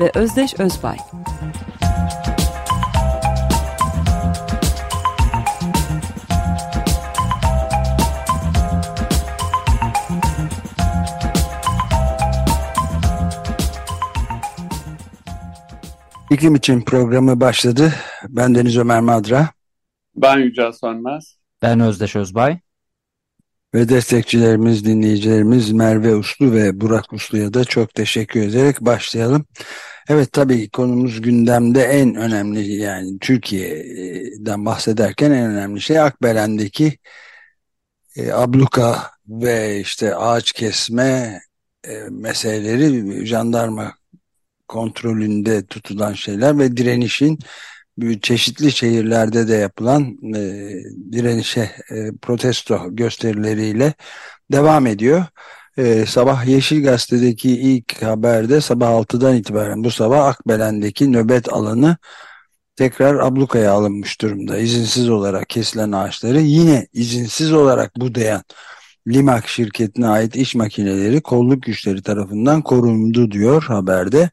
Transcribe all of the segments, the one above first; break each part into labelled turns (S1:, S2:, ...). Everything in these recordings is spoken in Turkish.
S1: ve Özdeş Özbay.
S2: İklim için programı başladı. Ben Deniz Ömer Madra.
S3: Ben Yücel Sönmez.
S4: Ben Özdeş Özbay.
S2: Ve destekçilerimiz, dinleyicilerimiz Merve Uslu ve Burak Uslu'ya da çok teşekkür ederek başlayalım. Evet tabii konumuz gündemde en önemli yani Türkiye'den bahsederken en önemli şey Akbelen'deki e, abluka ve işte ağaç kesme e, meseleleri jandarma kontrolünde tutulan şeyler ve direnişin çeşitli şehirlerde de yapılan e, direnişe e, protesto gösterileriyle devam ediyor. E, sabah Yeşil Gazete'deki ilk haberde sabah 6'dan itibaren bu sabah Akbelen'deki nöbet alanı tekrar ablukaya alınmış durumda. İzinsiz olarak kesilen ağaçları yine izinsiz olarak budayan Limak şirketine ait iş makineleri kolluk güçleri tarafından korundu diyor haberde.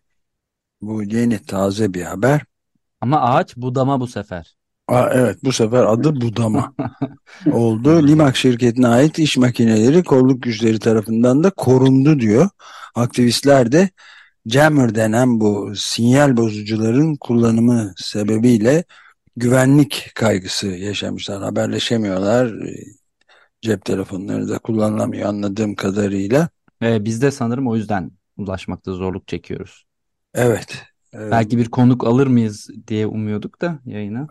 S2: Bu yeni taze bir haber.
S4: Ama ağaç budama bu sefer.
S2: Aa, evet bu sefer adı budama oldu. Limak şirketine ait iş makineleri kolluk güçleri tarafından da korundu diyor. Aktivistler de jammer denen bu sinyal bozucuların kullanımı sebebiyle güvenlik kaygısı yaşamışlar. Haberleşemiyorlar. Cep telefonları da kullanılamıyor anladığım kadarıyla.
S4: Ee, biz de sanırım o yüzden ulaşmakta zorluk çekiyoruz.
S2: Evet.
S4: Evet. Belki bir konuk alır mıyız diye umuyorduk da yayına.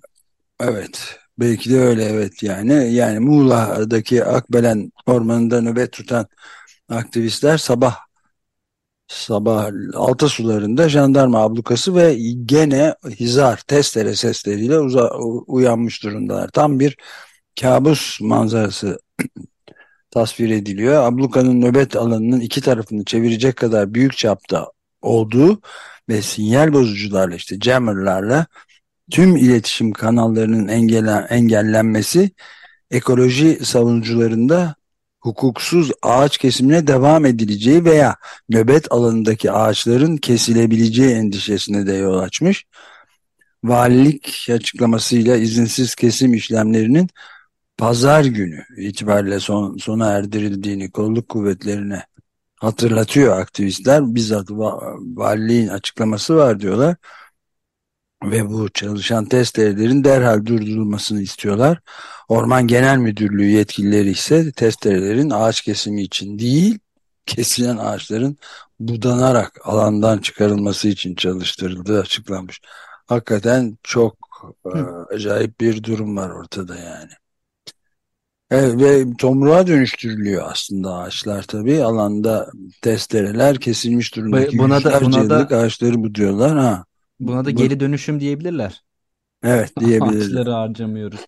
S2: Evet. Belki de öyle evet yani. Yani Muğla'daki Akbelen ormanında nöbet tutan aktivistler sabah sabah altı sularında jandarma ablukası ve gene hizar testere sesleriyle uyanmış durumdalar. Tam bir kabus manzarası tasvir ediliyor. Ablukanın nöbet alanının iki tarafını çevirecek kadar büyük çapta olduğu ve sinyal bozucularla işte jammerlarla tüm iletişim kanallarının engellen, engellenmesi ekoloji savunucularında hukuksuz ağaç kesimine devam edileceği veya nöbet alanındaki ağaçların kesilebileceği endişesine de yol açmış. Valilik açıklamasıyla izinsiz kesim işlemlerinin pazar günü itibariyle son, sona erdirildiğini kolluk kuvvetlerine hatırlatıyor aktivistler. Bizzat valiliğin açıklaması var diyorlar. Ve bu çalışan testerelerin derhal durdurulmasını istiyorlar. Orman Genel Müdürlüğü yetkilileri ise testerelerin ağaç kesimi için değil, kesilen ağaçların budanarak alandan çıkarılması için çalıştırıldığı açıklanmış. Hakikaten çok e, acayip bir durum var ortada yani. Evet, ve tomruğa dönüştürülüyor aslında ağaçlar tabii. Alanda testereler kesilmiş durumdaki buna da, buna da, ağaçları buduyorlar. Ha.
S4: Buna da geri dönüşüm diyebilirler.
S2: Evet diyebilirler.
S4: Ağaçları harcamıyoruz.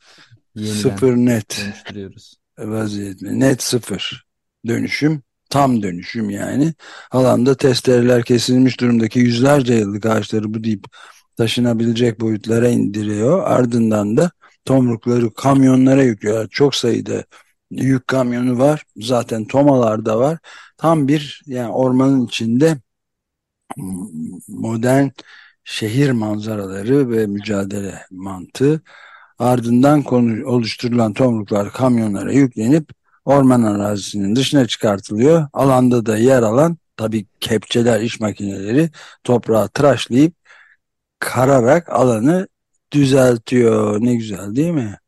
S2: Yeniden sıfır net dönüştürüyoruz. vaziyette. Net sıfır dönüşüm. Tam dönüşüm yani. Alanda testereler kesilmiş durumdaki yüzlerce yıllık ağaçları bu deyip taşınabilecek boyutlara indiriyor. Ardından da tomrukları kamyonlara yüklüyorlar. Çok sayıda yük kamyonu var. Zaten tomalar da var. Tam bir yani ormanın içinde modern şehir manzaraları ve mücadele mantığı ardından konu, oluşturulan tomruklar kamyonlara yüklenip orman arazisinin dışına çıkartılıyor. Alanda da yer alan tabii kepçeler, iş makineleri toprağı tıraşlayıp kararak alanı düzeltiyor. Ne güzel değil mi?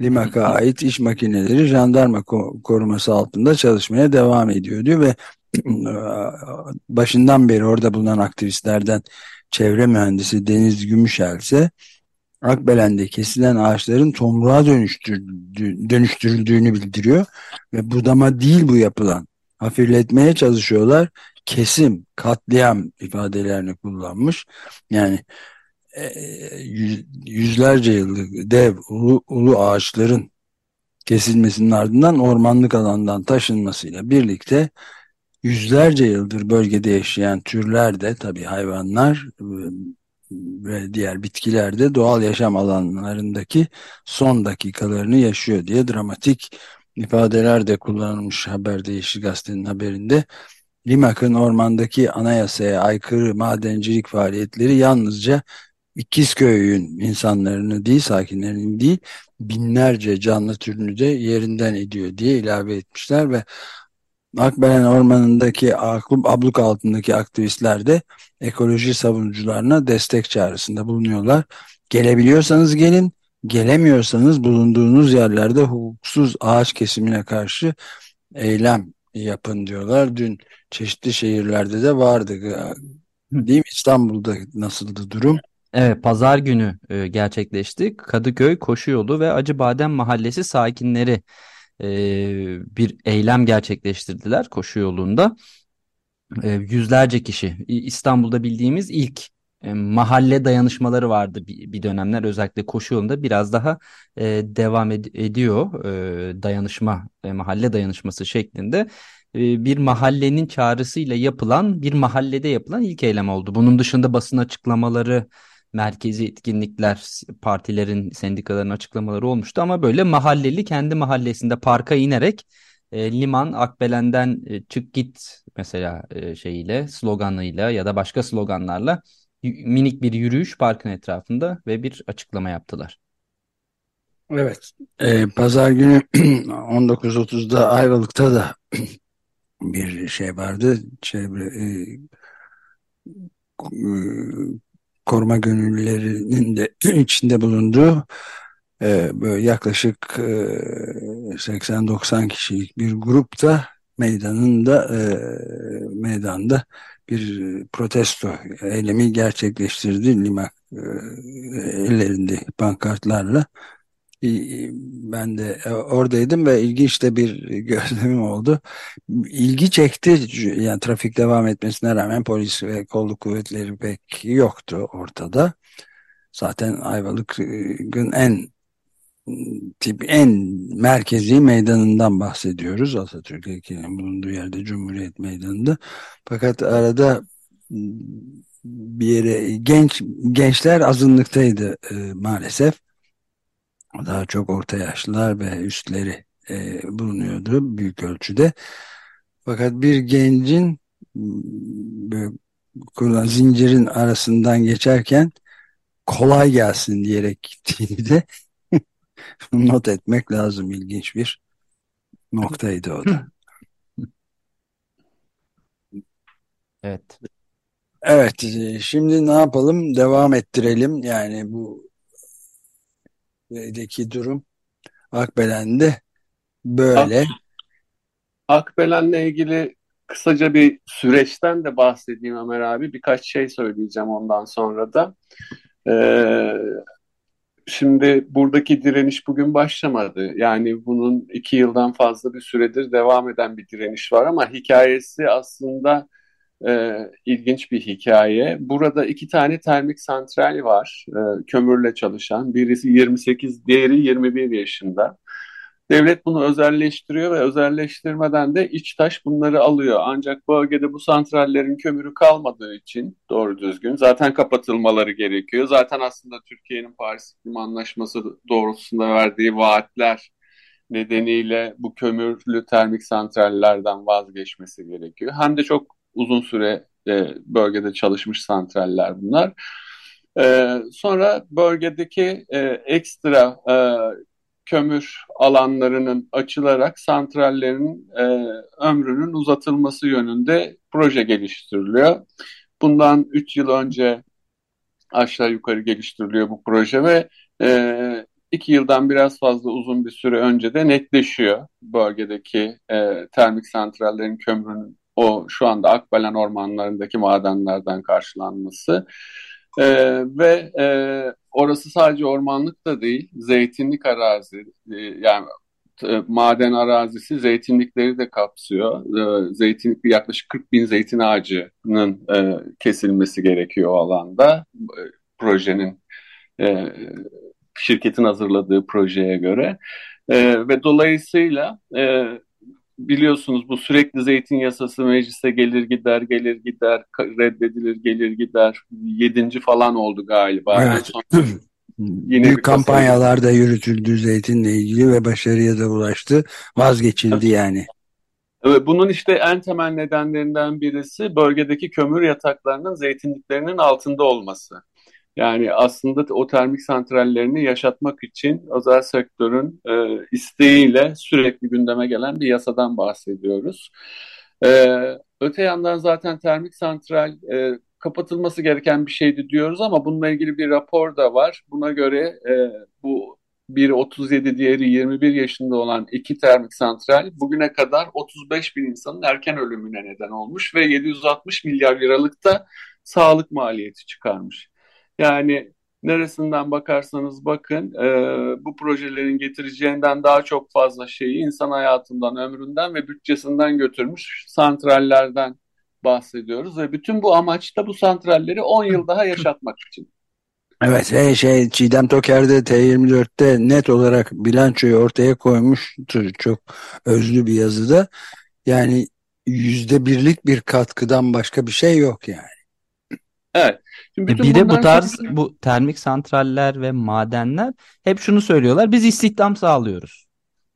S2: Limak'a ait iş makineleri jandarma koruması altında çalışmaya devam ediyor diyor ve başından beri orada bulunan aktivistlerden çevre mühendisi Deniz Gümüşel ise Akbelen'de kesilen ağaçların tomruğa dönüştürüldüğünü bildiriyor ve budama değil bu yapılan hafifletmeye çalışıyorlar. Kesim, katliam ifadelerini kullanmış. Yani e, yüzlerce yıllık dev ulu, ulu ağaçların kesilmesinin ardından ormanlık alandan taşınmasıyla birlikte yüzlerce yıldır bölgede yaşayan türler de tabii hayvanlar ve diğer bitkiler de doğal yaşam alanlarındaki son dakikalarını yaşıyor diye dramatik ifadeler de kullanılmış haberde Yeşil Gazete'nin haberinde. Limak'ın ormandaki anayasaya aykırı madencilik faaliyetleri yalnızca İkizköy'ün insanlarını değil, sakinlerini değil, binlerce canlı türünü de yerinden ediyor diye ilave etmişler ve Akbelen Ormanı'ndaki abluk altındaki aktivistler de ekoloji savunucularına destek çağrısında bulunuyorlar. Gelebiliyorsanız gelin, gelemiyorsanız bulunduğunuz yerlerde hukuksuz ağaç kesimine karşı eylem yapın diyorlar. Dün çeşitli şehirlerde de vardı. Değil mi? İstanbul'da nasıldı durum?
S4: Evet, pazar günü e, gerçekleşti. Kadıköy Koşuyolu ve Acıbadem Mahallesi sakinleri e, bir eylem gerçekleştirdiler koşu yolunda. E, yüzlerce kişi İstanbul'da bildiğimiz ilk e, mahalle dayanışmaları vardı bir, bir dönemler özellikle koşu yolunda biraz daha e, devam ed ediyor e, dayanışma e, mahalle dayanışması şeklinde e, bir mahallenin çağrısıyla yapılan bir mahallede yapılan ilk eylem oldu. Bunun dışında basın açıklamaları merkezi etkinlikler, partilerin, sendikaların açıklamaları olmuştu ama böyle mahalleli kendi mahallesinde parka inerek e, Liman Akbelen'den e, çık git mesela e, şeyiyle, sloganıyla ya da başka sloganlarla minik bir yürüyüş parkın etrafında ve bir açıklama yaptılar.
S2: Evet, e, pazar günü 19.30'da Ayvalık'ta da bir şey vardı. Çevre, e, koruma gönüllülerinin de içinde bulunduğu e, böyle yaklaşık e, 80-90 kişilik bir grup da meydanında e, meydanda bir protesto eylemi gerçekleştirdi. Limak e, ellerinde pankartlarla ben de e, oradaydım ve ilginç de bir gözlemim oldu. İlgi çekti. Yani trafik devam etmesine rağmen polis ve kolluk kuvvetleri pek yoktu ortada. Zaten Ayvalık'ın en tip en merkezi meydanından bahsediyoruz. Atatürk heykelinin bulunduğu yerde Cumhuriyet Meydanı'nda. Fakat arada bir yere genç gençler azınlıktaydı e, maalesef daha çok orta yaşlılar ve üstleri e, bulunuyordu büyük ölçüde. Fakat bir gencin böyle, kurulan zincirin arasından geçerken kolay gelsin diyerek gittiğini de not etmek lazım. ilginç bir noktaydı o da.
S4: Evet.
S2: Evet, e, şimdi ne yapalım? Devam ettirelim. Yani bu deki durum Akbelen'de böyle. Ak,
S3: Akbelen'le ilgili kısaca bir süreçten de bahsedeyim Ömer abi. Birkaç şey söyleyeceğim ondan sonra da. Ee, şimdi buradaki direniş bugün başlamadı. Yani bunun iki yıldan fazla bir süredir devam eden bir direniş var ama hikayesi aslında e, ilginç bir hikaye. Burada iki tane termik santral var e, kömürle çalışan. Birisi 28, diğeri 21 yaşında. Devlet bunu özelleştiriyor ve özelleştirmeden de İçtaş bunları alıyor. Ancak bölgede bu santrallerin kömürü kalmadığı için doğru düzgün zaten kapatılmaları gerekiyor. Zaten aslında Türkiye'nin Paris İklim Anlaşması doğrultusunda verdiği vaatler nedeniyle bu kömürlü termik santrallerden vazgeçmesi gerekiyor. Hem de çok uzun süre e, bölgede çalışmış santraller bunlar. E, sonra bölgedeki e, ekstra e, kömür alanlarının açılarak santrallerin e, ömrünün uzatılması yönünde proje geliştiriliyor. Bundan 3 yıl önce aşağı yukarı geliştiriliyor bu proje ve e, iki yıldan biraz fazla uzun bir süre önce de netleşiyor bölgedeki e, termik santrallerin kömrünün o şu anda Akbelen ormanlarındaki madenlerden karşılanması. Ee, ve e, orası sadece ormanlık da değil, zeytinlik arazi. E, yani maden arazisi zeytinlikleri de kapsıyor. E, zeytinlik yaklaşık 40 bin zeytin ağacının e, kesilmesi gerekiyor o alanda. E, projenin e, şirketin hazırladığı projeye göre. E, ve dolayısıyla e, biliyorsunuz bu sürekli zeytin yasası meclise gelir gider gelir gider reddedilir gelir gider yedinci falan oldu galiba.
S2: Evet. Yine Büyük kampanyalar da yürütüldü zeytinle ilgili ve başarıya da ulaştı. Vazgeçildi yani.
S3: Evet, bunun işte en temel nedenlerinden birisi bölgedeki kömür yataklarının zeytinliklerinin altında olması. Yani aslında o termik santrallerini yaşatmak için özel sektörün e, isteğiyle sürekli gündeme gelen bir yasadan bahsediyoruz. E, öte yandan zaten termik santral e, kapatılması gereken bir şeydi diyoruz ama bununla ilgili bir rapor da var. Buna göre e, bu biri 37 diğeri 21 yaşında olan iki termik santral bugüne kadar 35 bin insanın erken ölümüne neden olmuş ve 760 milyar liralık da sağlık maliyeti çıkarmış. Yani neresinden bakarsanız bakın e, bu projelerin getireceğinden daha çok fazla şeyi insan hayatından, ömründen ve bütçesinden götürmüş santrallerden bahsediyoruz ve bütün bu amaç da bu santralleri 10 yıl daha yaşatmak için.
S2: Evet ve şey Çiğdem Toker de T24'te net olarak bilançoyu ortaya koymuştur çok özlü bir yazıda. Yani yüzde birlik bir katkıdan başka bir şey yok yani.
S3: Evet.
S4: Şimdi e, bir de bu tarz sonra... bu termik santraller ve madenler hep şunu söylüyorlar. Biz istihdam sağlıyoruz.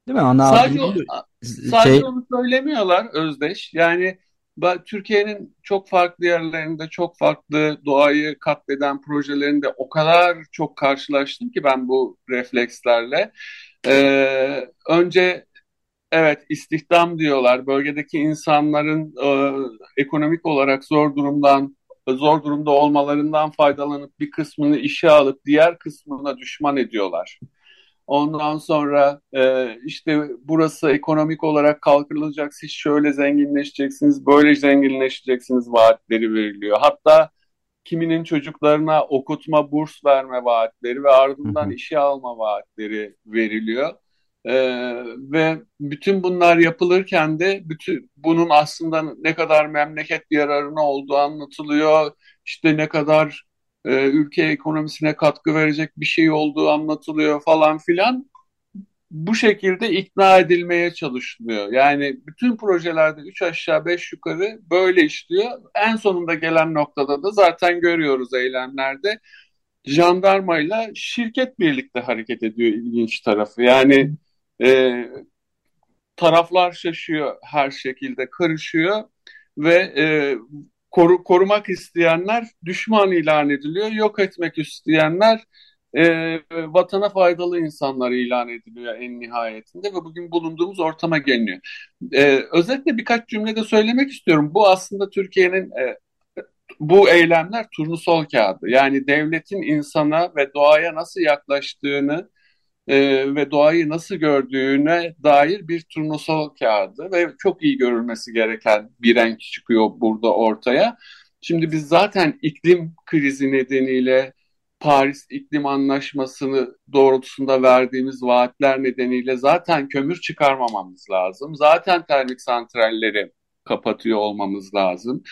S4: Değil mi? Ana
S3: sadece, o, sadece şey... onu söylemiyorlar Özdeş. Yani Türkiye'nin çok farklı yerlerinde çok farklı doğayı katleden projelerinde o kadar çok karşılaştım ki ben bu reflekslerle. Ee, önce evet istihdam diyorlar. Bölgedeki insanların e, ekonomik olarak zor durumdan zor durumda olmalarından faydalanıp bir kısmını işe alıp diğer kısmına düşman ediyorlar. Ondan sonra e, işte burası ekonomik olarak kalkınılacak, siz şöyle zenginleşeceksiniz, böyle zenginleşeceksiniz vaatleri veriliyor. Hatta kiminin çocuklarına okutma, burs verme vaatleri ve ardından işe alma vaatleri veriliyor. Ee, ve bütün bunlar yapılırken de bütün bunun aslında ne kadar memleket yararına olduğu anlatılıyor. İşte ne kadar e, ülke ekonomisine katkı verecek bir şey olduğu anlatılıyor falan filan. Bu şekilde ikna edilmeye çalışılıyor. Yani bütün projelerde üç aşağı beş yukarı böyle işliyor. En sonunda gelen noktada da zaten görüyoruz eylemlerde jandarmayla şirket birlikte hareket ediyor ilginç tarafı. Yani e, taraflar şaşıyor her şekilde karışıyor ve e, koru, korumak isteyenler düşman ilan ediliyor. Yok etmek isteyenler e, vatana faydalı insanlar ilan ediliyor en nihayetinde ve bugün bulunduğumuz ortama geliniyor. E, özetle birkaç cümlede söylemek istiyorum. Bu aslında Türkiye'nin e, bu eylemler turnusol kağıdı. Yani devletin insana ve doğaya nasıl yaklaştığını e, ve doğayı nasıl gördüğüne dair bir turnusol kağıdı ve çok iyi görülmesi gereken bir renk çıkıyor burada ortaya. Şimdi biz zaten iklim krizi nedeniyle Paris İklim Anlaşması'nı doğrultusunda verdiğimiz vaatler nedeniyle zaten kömür çıkarmamamız lazım. Zaten termik santralleri kapatıyor olmamız lazım.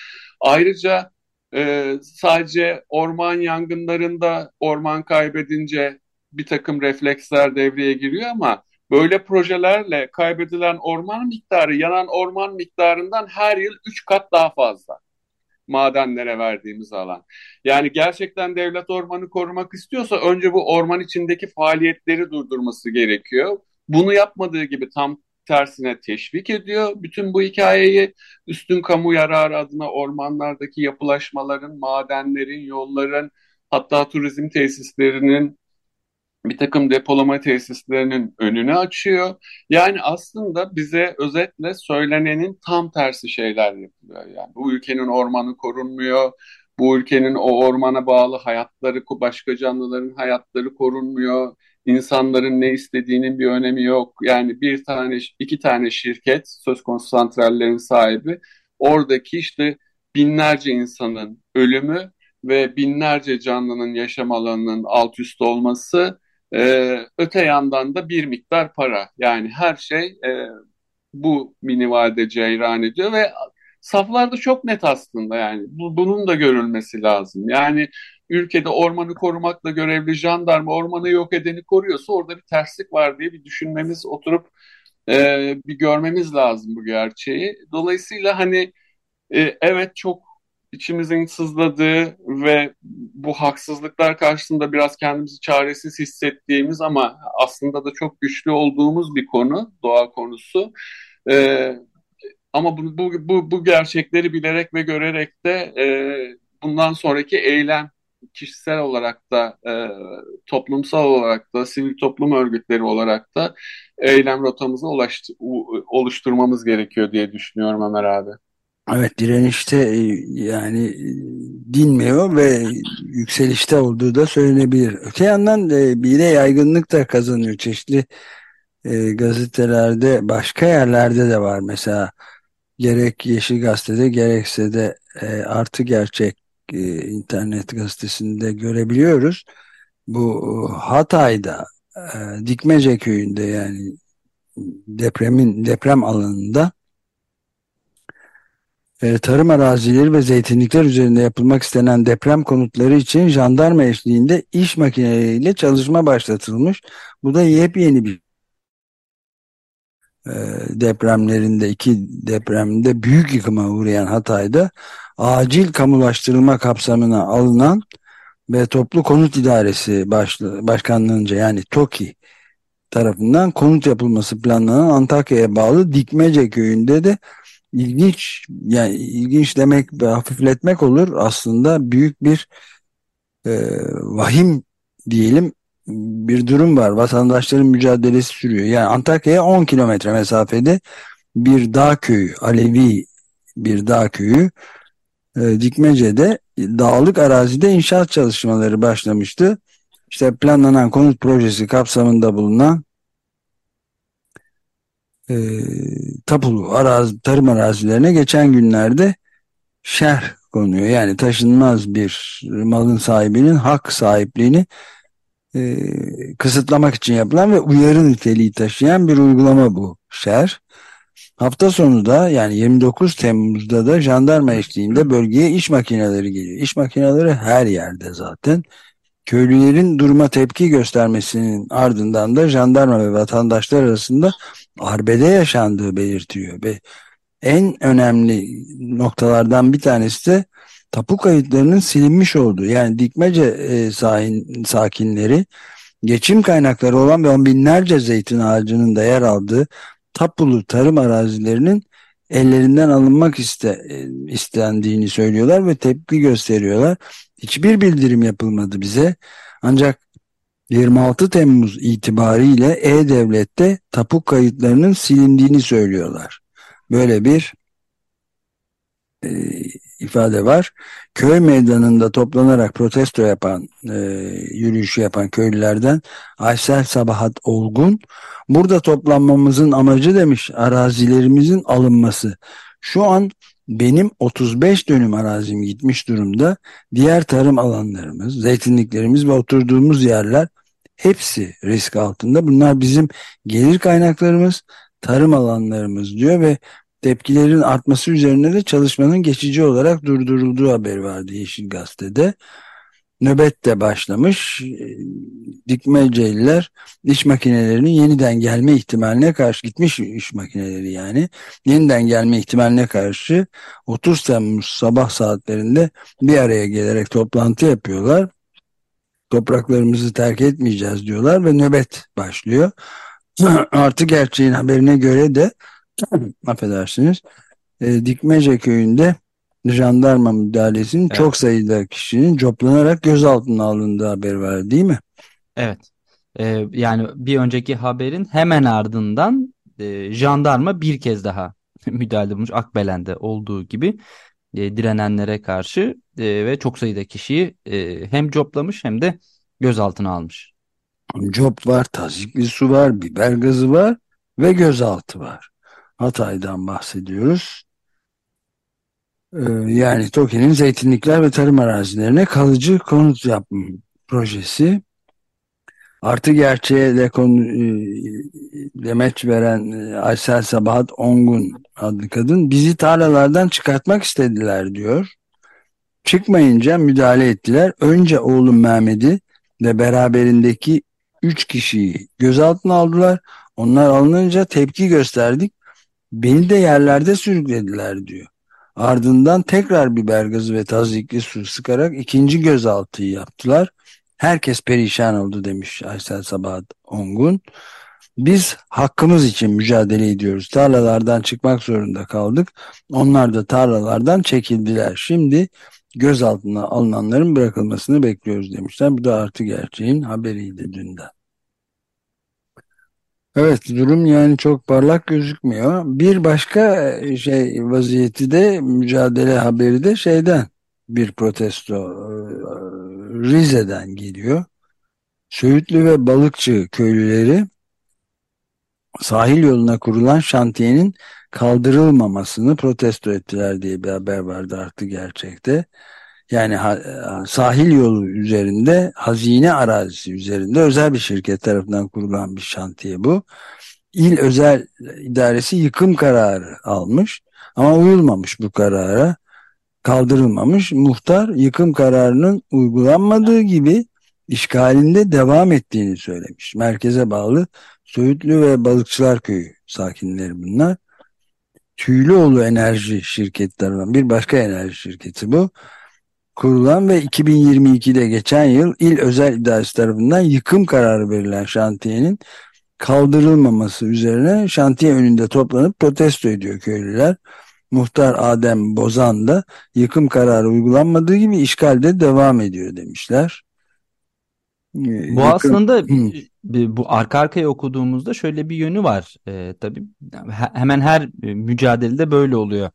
S3: Ayrıca e, sadece orman yangınlarında orman kaybedince bir takım refleksler devreye giriyor ama böyle projelerle kaybedilen orman miktarı yanan orman miktarından her yıl 3 kat daha fazla madenlere verdiğimiz alan. Yani gerçekten devlet ormanı korumak istiyorsa önce bu orman içindeki faaliyetleri durdurması gerekiyor. Bunu yapmadığı gibi tam tersine teşvik ediyor. Bütün bu hikayeyi üstün kamu yararı adına ormanlardaki yapılaşmaların, madenlerin, yolların, hatta turizm tesislerinin bir takım depolama tesislerinin önünü açıyor. Yani aslında bize özetle söylenenin tam tersi şeyler yapılıyor. Yani bu ülkenin ormanı korunmuyor, bu ülkenin o ormana bağlı hayatları, başka canlıların hayatları korunmuyor. İnsanların ne istediğinin bir önemi yok. Yani bir tane, iki tane şirket, söz konusu santrallerin sahibi, oradaki işte binlerce insanın ölümü ve binlerce canlının yaşam alanının alt üst olması E, öte yandan da bir miktar para. Yani her şey e, bu minvalde ceyran ediyor ve saflarda çok net aslında yani. Bu, bunun da görülmesi lazım. Yani ülkede ormanı korumakla görevli jandarma ormanı yok edeni koruyorsa orada bir terslik var diye bir düşünmemiz, oturup e, bir görmemiz lazım bu gerçeği. Dolayısıyla hani e, evet çok içimizin sızladığı ve bu haksızlıklar karşısında biraz kendimizi çaresiz hissettiğimiz ama aslında da çok güçlü olduğumuz bir konu, doğa konusu. Ee, ama bu, bu, bu, bu gerçekleri bilerek ve görerek de e, bundan sonraki eylem kişisel olarak da e, toplumsal olarak da sivil toplum örgütleri olarak da eylem rotamızı ulaştı, oluşturmamız gerekiyor diye düşünüyorum Ömer abi.
S2: Evet direnişte e, yani e, dinmiyor ve yükselişte olduğu da söylenebilir. Öte yandan e, bir de yaygınlık da kazanıyor. Çeşitli e, gazetelerde başka yerlerde de var. Mesela gerek Yeşil Gazete'de gerekse de e, Artı Gerçek e, internet gazetesinde görebiliyoruz. Bu Hatay'da e, Dikmece köyünde yani depremin deprem alanında e, tarım arazileri ve zeytinlikler üzerinde yapılmak istenen deprem konutları için jandarma eşliğinde iş makineleriyle çalışma başlatılmış. Bu da yepyeni bir e, depremlerinde iki depremde büyük yıkıma uğrayan Hatay'da acil kamulaştırılma kapsamına alınan ve Toplu Konut İdaresi başlı, Başkanlığınca yani TOKİ tarafından konut yapılması planlanan Antakya'ya bağlı Dikmece köyünde de ilginç yani ilginç demek ve hafifletmek olur aslında büyük bir e, vahim diyelim bir durum var. Vatandaşların mücadelesi sürüyor. Yani Antakya'ya 10 kilometre mesafede bir dağ köyü, Alevi bir dağ köyü e, Dikmece'de dağlık arazide inşaat çalışmaları başlamıştı. İşte planlanan konut projesi kapsamında bulunan e, tapulu arazi, tarım arazilerine geçen günlerde şerh konuyor. Yani taşınmaz bir malın sahibinin hak sahipliğini e, kısıtlamak için yapılan ve uyarı niteliği taşıyan bir uygulama bu şerh. Hafta sonu da yani 29 Temmuz'da da jandarma eşliğinde bölgeye iş makineleri geliyor. İş makineleri her yerde zaten. Köylülerin duruma tepki göstermesinin ardından da jandarma ve vatandaşlar arasında arbede yaşandığı belirtiyor ve en önemli noktalardan bir tanesi de tapu kayıtlarının silinmiş olduğu yani dikmece e, sahin, sakinleri geçim kaynakları olan ve on binlerce zeytin ağacının da yer aldığı tapulu tarım arazilerinin ellerinden alınmak iste, e, istendiğini söylüyorlar ve tepki gösteriyorlar. Hiçbir bildirim yapılmadı bize. Ancak 26 Temmuz itibariyle E-Devlet'te tapu kayıtlarının silindiğini söylüyorlar. Böyle bir e, ifade var. Köy meydanında toplanarak protesto yapan, e, yürüyüşü yapan köylülerden Aysel Sabahat Olgun, burada toplanmamızın amacı demiş arazilerimizin alınması. Şu an benim 35 dönüm arazim gitmiş durumda. Diğer tarım alanlarımız, zeytinliklerimiz ve oturduğumuz yerler hepsi risk altında. Bunlar bizim gelir kaynaklarımız, tarım alanlarımız diyor ve tepkilerin artması üzerine de çalışmanın geçici olarak durdurulduğu haberi vardı Yeşil Gazete'de. Nöbet de başlamış. Dikmeceliler iş makinelerinin yeniden gelme ihtimaline karşı gitmiş iş makineleri yani yeniden gelme ihtimaline karşı 30 Temmuz sabah saatlerinde bir araya gelerek toplantı yapıyorlar. Topraklarımızı terk etmeyeceğiz diyorlar ve nöbet başlıyor. Artı gerçeğin haberine göre de affedersiniz e, Dikmece köyünde jandarma müdahalesinin evet. çok sayıda kişinin coplanarak gözaltına alındığı haber var değil mi?
S4: Evet. Ee, yani bir önceki haberin hemen ardından e, jandarma bir kez daha müdahale bulmuş Akbelen'de olduğu gibi e, direnenlere karşı e, ve çok sayıda kişiyi e, hem coplamış hem de gözaltına almış.
S2: Cop var, tazikli su var, biber gazı var ve gözaltı var. Hatay'dan bahsediyoruz. Ee, yani TOKİ'nin zeytinlikler ve tarım arazilerine kalıcı konut yapma projesi. Artı gerçeğe de konu, e, demeç veren e, Aysel Sabahat Ongun adlı kadın bizi tarlalardan çıkartmak istediler diyor. Çıkmayınca müdahale ettiler. Önce oğlum Mehmet'i ve beraberindeki üç kişiyi gözaltına aldılar. Onlar alınınca tepki gösterdik. Beni de yerlerde sürüklediler diyor. Ardından tekrar biber gazı ve tazikli su sıkarak ikinci gözaltıyı yaptılar. Herkes perişan oldu demiş Aysel Sabahat Ongun. Biz hakkımız için mücadele ediyoruz. Tarlalardan çıkmak zorunda kaldık. Onlar da tarlalardan çekildiler. Şimdi gözaltına alınanların bırakılmasını bekliyoruz demişler. Bu da artı gerçeğin haberiydi dünden. Evet durum yani çok parlak gözükmüyor. Bir başka e, şey vaziyeti de mücadele haberi de şeyden bir protesto e, Rize'den geliyor. Söğütlü ve Balıkçı köylüleri sahil yoluna kurulan şantiyenin kaldırılmamasını protesto ettiler diye bir haber vardı artık gerçekte. Yani sahil yolu üzerinde hazine arazisi üzerinde özel bir şirket tarafından kurulan bir şantiye bu. İl özel idaresi yıkım kararı almış ama uyulmamış bu karara kaldırılmamış. Muhtar yıkım kararının uygulanmadığı gibi işgalinde devam ettiğini söylemiş. Merkeze bağlı Söğütlü ve Balıkçılar Köyü sakinleri bunlar. Tüylüoğlu Enerji tarafından bir başka enerji şirketi bu. Kurulan ve 2022'de geçen yıl il özel idaresi tarafından yıkım kararı verilen şantiyenin kaldırılmaması üzerine şantiye önünde toplanıp protesto ediyor köylüler. Muhtar Adem Bozan da yıkım kararı uygulanmadığı gibi işgalde devam ediyor demişler.
S4: Ee, bu Yıkım... aslında bu arka arkaya okuduğumuzda şöyle bir yönü var. Ee, tabii hemen her e, mücadelede böyle oluyor.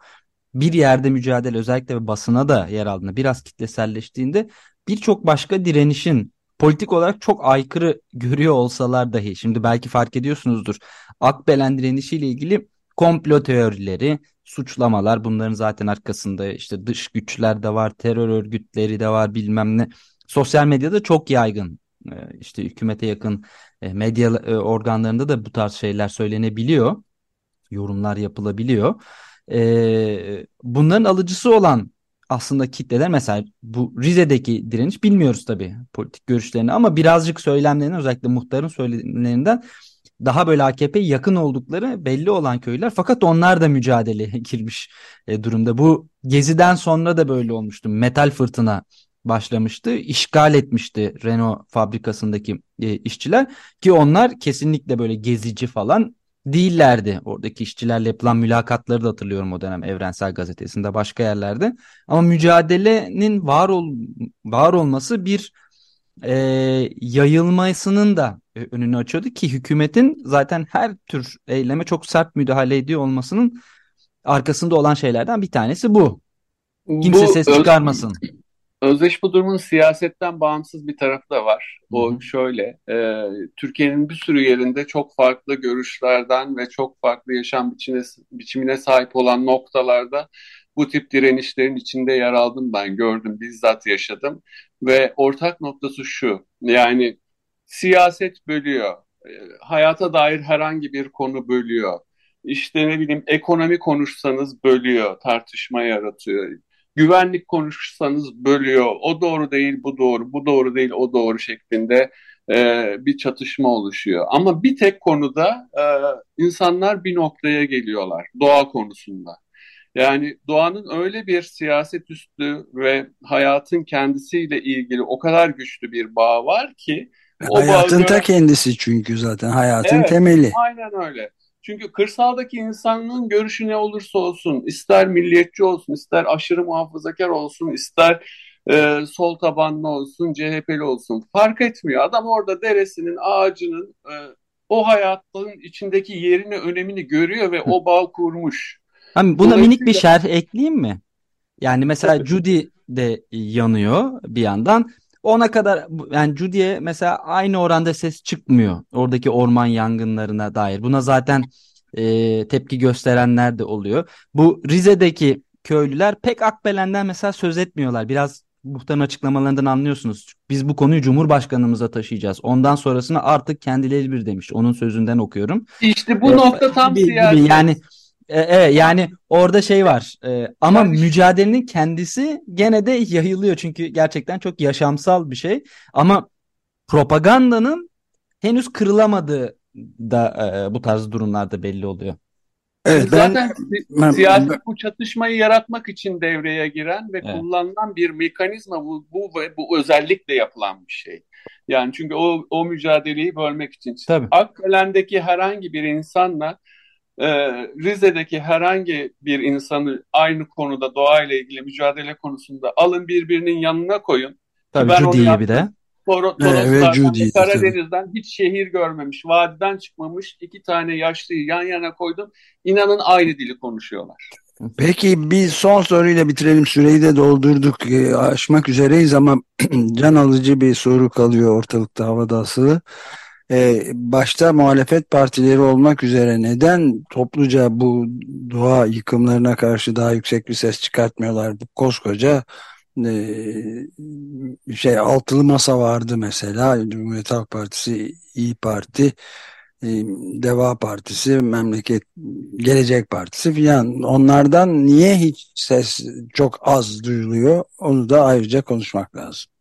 S4: Bir yerde mücadele özellikle basına da yer aldığında biraz kitleselleştiğinde birçok başka direnişin politik olarak çok aykırı görüyor olsalar dahi şimdi belki fark ediyorsunuzdur. Akbelen direnişiyle ilgili komplo teorileri, suçlamalar bunların zaten arkasında işte dış güçler de var, terör örgütleri de var bilmem ne. Sosyal medyada çok yaygın ee, işte hükümete yakın e, medya e, organlarında da bu tarz şeyler söylenebiliyor. Yorumlar yapılabiliyor. Ee, bunların alıcısı olan aslında kitleler mesela bu Rize'deki direniş bilmiyoruz tabii politik görüşlerini ama birazcık söylemlerini özellikle muhtarın söylemlerinden daha böyle AKP yakın oldukları belli olan köyler fakat onlar da mücadeleye girmiş e, durumda. Bu Gezi'den sonra da böyle olmuştu. Metal fırtına başlamıştı. İşgal etmişti Renault fabrikasındaki e, işçiler ki onlar kesinlikle böyle gezici falan değillerdi. Oradaki işçilerle yapılan mülakatları da hatırlıyorum o dönem Evrensel Gazetesi'nde başka yerlerde. Ama mücadelenin var ol var olması bir e, yayılmasının da önünü açıyordu ki hükümetin zaten her tür eyleme çok sert müdahale ediyor olmasının arkasında olan şeylerden bir tanesi bu. Kimse bu, ses çıkarmasın.
S3: Özdeş bu durumun siyasetten bağımsız bir tarafı da var. O Hı-hı. şöyle, e, Türkiye'nin bir sürü yerinde çok farklı görüşlerden ve çok farklı yaşam biçimine, biçimine sahip olan noktalarda bu tip direnişlerin içinde yer aldım ben, gördüm, bizzat yaşadım. Ve ortak noktası şu, yani siyaset bölüyor, e, hayata dair herhangi bir konu bölüyor. İşte ne bileyim ekonomi konuşsanız bölüyor, tartışma yaratıyor güvenlik konuşsanız bölüyor. O doğru değil, bu doğru, bu doğru değil, o doğru şeklinde e, bir çatışma oluşuyor. Ama bir tek konuda e, insanlar bir noktaya geliyorlar doğa konusunda. Yani doğanın öyle bir siyaset üstü ve hayatın kendisiyle ilgili o kadar güçlü bir bağ var ki
S2: o hayatın bağ ta kendisi çünkü zaten hayatın evet, temeli.
S3: Aynen öyle. Çünkü kırsaldaki insanlığın görüşü ne olursa olsun, ister milliyetçi olsun, ister aşırı muhafazakar olsun, ister e, sol tabanlı olsun, CHP'li olsun fark etmiyor. Adam orada deresinin, ağacının e, o hayatın içindeki yerini, önemini görüyor ve o bağ kurmuş.
S4: Hani buna minik bir şerh ekleyeyim mi? Yani mesela Judy de yanıyor bir yandan. Ona kadar yani Judy'ye mesela aynı oranda ses çıkmıyor. Oradaki orman yangınlarına dair. Buna zaten e, tepki gösterenler de oluyor. Bu Rize'deki köylüler pek Akbelen'den mesela söz etmiyorlar. Biraz muhtarın açıklamalarından anlıyorsunuz. Biz bu konuyu Cumhurbaşkanımıza taşıyacağız. Ondan sonrasını artık kendileri bir demiş. Onun sözünden okuyorum.
S3: İşte bu
S4: E,
S3: nokta tam
S4: gibi- gibi
S3: siyaset.
S4: yani e, evet yani orada şey var. E, ama
S3: Yani-
S4: mücadelenin kendisi gene de yayılıyor çünkü gerçekten çok yaşamsal bir şey. Ama propagandanın henüz kırılamadığı da e, bu tarz durumlarda belli oluyor.
S2: Evet ben,
S3: Zaten si-
S2: ben-
S3: siyaset
S2: ben-
S3: bu çatışmayı yaratmak için devreye giren ve
S4: Evet.
S3: kullanılan bir mekanizma bu, bu ve bu özellikle yapılan bir şey. Yani çünkü o o mücadeleyi bölmek için.
S4: Tabii.
S3: Akbelen'deki herhangi bir insanla e, Rize'deki herhangi bir insanı aynı konuda doğayla ilgili mücadele konusunda alın birbirinin yanına koyun.
S4: Tabii
S3: ben
S4: Judy'yi bir de.
S3: Toro-
S2: Evet,
S3: Toroslardan
S2: tabii.
S3: Karadeniz'den hiç şehir görmemiş, vadiden çıkmamış iki tane yaşlıyı yan yana koydum. İnanın aynı dili konuşuyorlar.
S2: Peki bir son soruyla bitirelim. Süreyi de doldurduk. E, aşmak üzereyiz ama can alıcı bir soru kalıyor ortalıkta havada asılı. E, başta muhalefet partileri olmak üzere neden topluca bu doğa yıkımlarına karşı daha yüksek bir ses çıkartmıyorlar? Bu koskoca e, şey altılı masa vardı mesela. Cumhuriyet Halk Partisi, İyi Parti, e, Deva Partisi, Memleket Gelecek Partisi filan onlardan niye hiç ses çok az duyuluyor onu da ayrıca konuşmak lazım.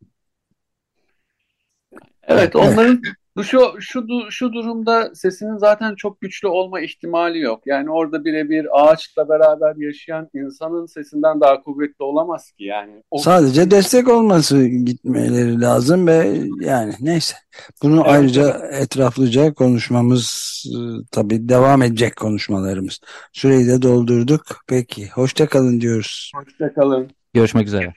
S3: Evet, onların şu şu du- şu durumda sesinin zaten çok güçlü olma ihtimali yok. Yani orada birebir ağaçla beraber yaşayan insanın sesinden daha kuvvetli olamaz ki yani. O
S2: Sadece destek olması gitmeleri lazım ve yani neyse bunu
S3: Evet,
S2: ayrıca etraflıca konuşmamız e, tabii devam edecek konuşmalarımız. Süreyi de doldurduk. Peki hoşça kalın diyoruz.
S3: hoşça kalın.
S4: Görüşmek üzere.